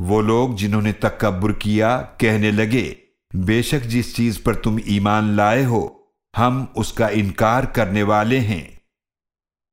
वो लोग जिन्होंने तकबर किया, कहने लगे, बेशक जिस चीज़ पर तुम ईमान लाए हो, हम उसका इनकार करने वाले हैं।